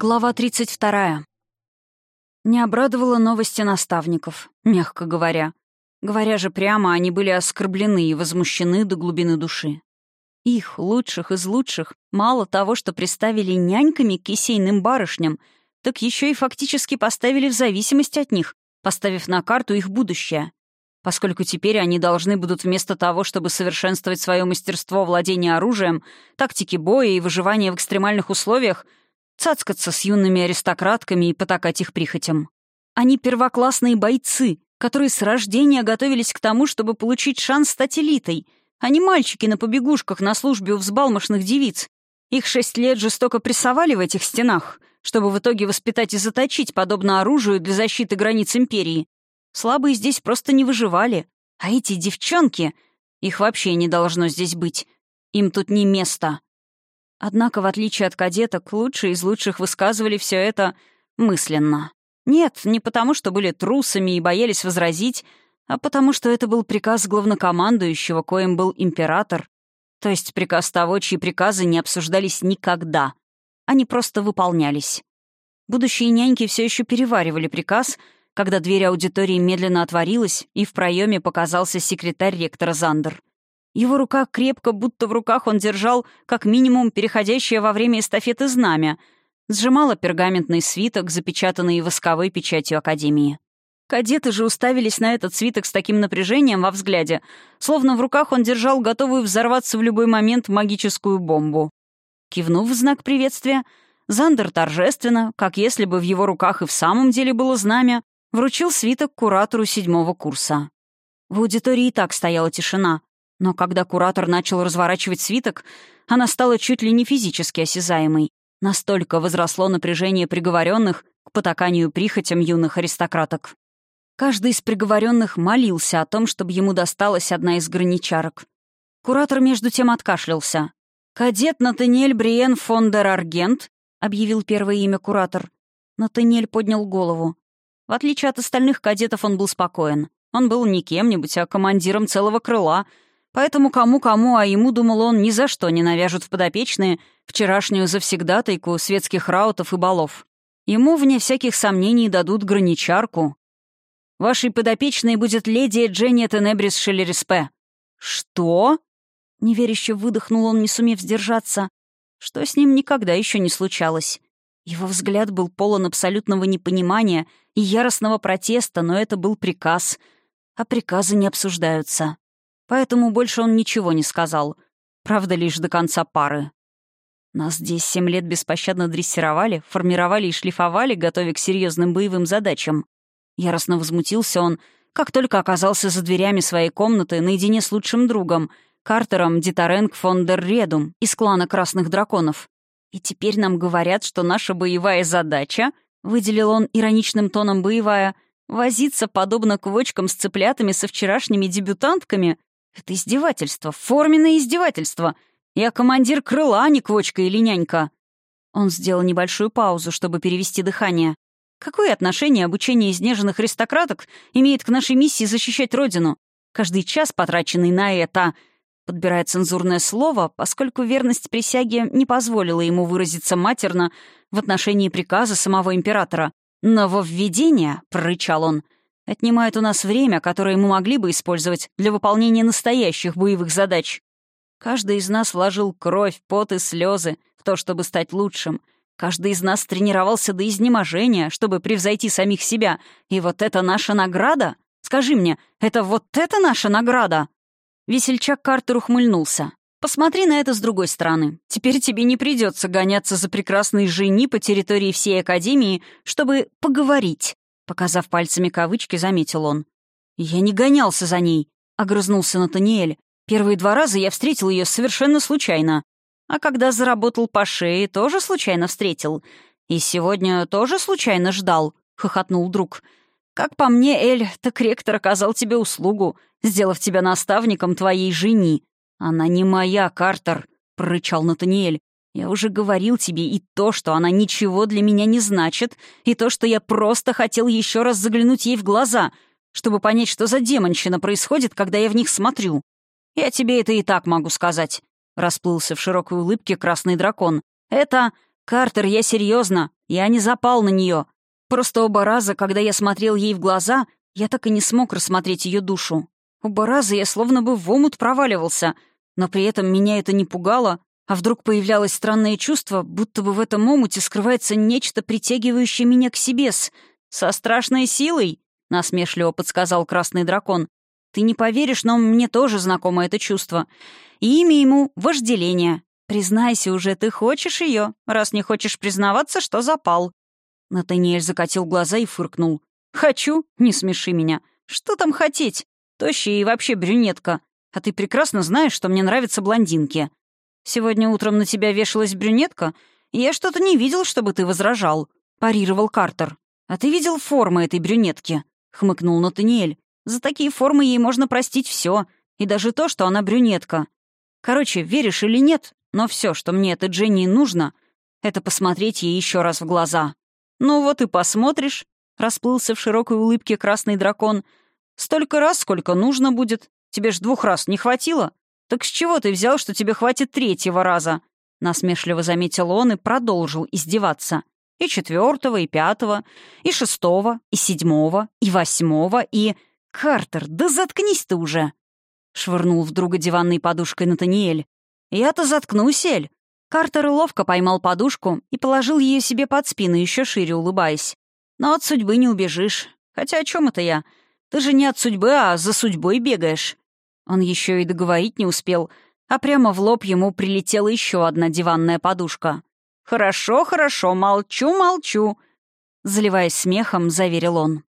Глава 32. Не обрадовала новости наставников, мягко говоря. Говоря же прямо, они были оскорблены и возмущены до глубины души. Их, лучших из лучших, мало того, что приставили няньками к кисейным барышням, так еще и фактически поставили в зависимость от них, поставив на карту их будущее. Поскольку теперь они должны будут вместо того, чтобы совершенствовать свое мастерство владения оружием, тактики боя и выживания в экстремальных условиях — цацкаться с юными аристократками и потакать их прихотям. Они первоклассные бойцы, которые с рождения готовились к тому, чтобы получить шанс стать элитой, а не мальчики на побегушках на службе у взбалмошных девиц. Их шесть лет жестоко прессовали в этих стенах, чтобы в итоге воспитать и заточить, подобно оружию для защиты границ империи. Слабые здесь просто не выживали. А эти девчонки... Их вообще не должно здесь быть. Им тут не место. Однако, в отличие от кадеток, лучшие из лучших высказывали все это мысленно. Нет, не потому, что были трусами и боялись возразить, а потому, что это был приказ главнокомандующего, коим был император. То есть приказ того, чьи приказы не обсуждались никогда. Они просто выполнялись. Будущие няньки все еще переваривали приказ, когда дверь аудитории медленно отворилась, и в проеме показался секретарь ректора Зандер. Его рука крепко, будто в руках он держал, как минимум, переходящее во время эстафеты знамя, сжимала пергаментный свиток, запечатанный восковой печатью Академии. Кадеты же уставились на этот свиток с таким напряжением во взгляде, словно в руках он держал готовую взорваться в любой момент магическую бомбу. Кивнув в знак приветствия, Зандер торжественно, как если бы в его руках и в самом деле было знамя, вручил свиток куратору седьмого курса. В аудитории и так стояла тишина, но когда куратор начал разворачивать свиток, она стала чуть ли не физически осязаемой. Настолько возросло напряжение приговоренных к потаканию прихотям юных аристократок. Каждый из приговоренных молился о том, чтобы ему досталась одна из граничарок. Куратор между тем откашлялся. «Кадет Натаниэль Бриен фон дер Аргент», — объявил первое имя куратор. Натаниэль поднял голову. В отличие от остальных кадетов, он был спокоен. Он был не кем-нибудь, а командиром целого крыла — Поэтому кому-кому, а ему, думал он, ни за что не навяжут в подопечные вчерашнюю завсегдатайку светских раутов и балов. Ему, вне всяких сомнений, дадут граничарку. Вашей подопечной будет леди Дженни Тенебрис Шелериспе. «Что?» — неверяще выдохнул он, не сумев сдержаться. Что с ним никогда еще не случалось. Его взгляд был полон абсолютного непонимания и яростного протеста, но это был приказ. А приказы не обсуждаются. Поэтому больше он ничего не сказал. Правда, лишь до конца пары. Нас здесь семь лет беспощадно дрессировали, формировали и шлифовали, готовя к серьезным боевым задачам. Яростно возмутился он, как только оказался за дверями своей комнаты наедине с лучшим другом, Картером Дитаренг фон дер Редум из клана Красных Драконов. И теперь нам говорят, что наша боевая задача, выделил он ироничным тоном боевая, возиться подобно квочкам с цыплятами со вчерашними дебютантками, это издевательство, форменное издевательство. Я командир крыла, а не квочка или нянька. Он сделал небольшую паузу, чтобы перевести дыхание. Какое отношение обучение изнеженных аристократок имеет к нашей миссии защищать Родину? Каждый час, потраченный на это... Подбирая цензурное слово, поскольку верность присяге не позволила ему выразиться матерно в отношении приказа самого императора. «Нововведение», — прорычал он, — отнимает у нас время, которое мы могли бы использовать для выполнения настоящих боевых задач. Каждый из нас вложил кровь, пот и слезы в то, чтобы стать лучшим. Каждый из нас тренировался до изнеможения, чтобы превзойти самих себя. И вот это наша награда? Скажи мне, это вот это наша награда?» Весельчак Картер ухмыльнулся. «Посмотри на это с другой стороны. Теперь тебе не придется гоняться за прекрасной жени по территории всей Академии, чтобы поговорить. Показав пальцами кавычки, заметил он. «Я не гонялся за ней», — огрызнулся Натаниэль. «Первые два раза я встретил ее совершенно случайно. А когда заработал по шее, тоже случайно встретил. И сегодня тоже случайно ждал», — хохотнул друг. «Как по мне, Эль, так ректор оказал тебе услугу, сделав тебя наставником твоей жени. Она не моя, Картер», — прорычал Натаниэль. Я уже говорил тебе и то, что она ничего для меня не значит, и то, что я просто хотел еще раз заглянуть ей в глаза, чтобы понять, что за демонщина происходит, когда я в них смотрю. Я тебе это и так могу сказать. Расплылся в широкой улыбке красный дракон. Это «Картер, я серьезно, я не запал на нее. Просто оба раза, когда я смотрел ей в глаза, я так и не смог рассмотреть ее душу. Оба раза я словно бы в омут проваливался, но при этом меня это не пугало, а вдруг появлялось странное чувство, будто бы в этом омуте скрывается нечто, притягивающее меня к себе с... со страшной силой, — насмешливо подсказал красный дракон. «Ты не поверишь, но мне тоже знакомо это чувство. И имя ему — вожделение. Признайся уже, ты хочешь ее, раз не хочешь признаваться, что запал». Натаниэль закатил глаза и фыркнул. «Хочу? Не смеши меня. Что там хотеть? Тощая и вообще брюнетка. А ты прекрасно знаешь, что мне нравятся блондинки. Сегодня утром на тебя вешалась брюнетка, и я что-то не видел, чтобы ты возражал», — парировал Картер. «А ты видел формы этой брюнетки?» — хмыкнул Натаниэль. «За такие формы ей можно простить все, и даже то, что она брюнетка. Короче, веришь или нет, но все, что мне этой Дженни нужно, это посмотреть ей еще раз в глаза». «Ну вот и посмотришь», — расплылся в широкой улыбке красный дракон. «Столько раз, сколько нужно будет. Тебе ж двух раз не хватило? Так с чего ты взял, что тебе хватит третьего раза?» Насмешливо заметил он и продолжил издеваться. И четвертого, и пятого, и шестого, и седьмого, и восьмого, и... «Картер, да заткнись ты уже!» Швырнул в друга диванной подушкой Натаниэль. «Я-то заткнусь, Эль!» Картер ловко поймал подушку и положил ее себе под спину, еще шире улыбаясь. «Но от судьбы не убежишь. Хотя о чем это я? Ты же не от судьбы, а за судьбой бегаешь». Он еще и договорить не успел, а прямо в лоб ему прилетела еще одна диванная подушка. «Хорошо, хорошо, молчу, молчу», — заливаясь смехом, заверил он.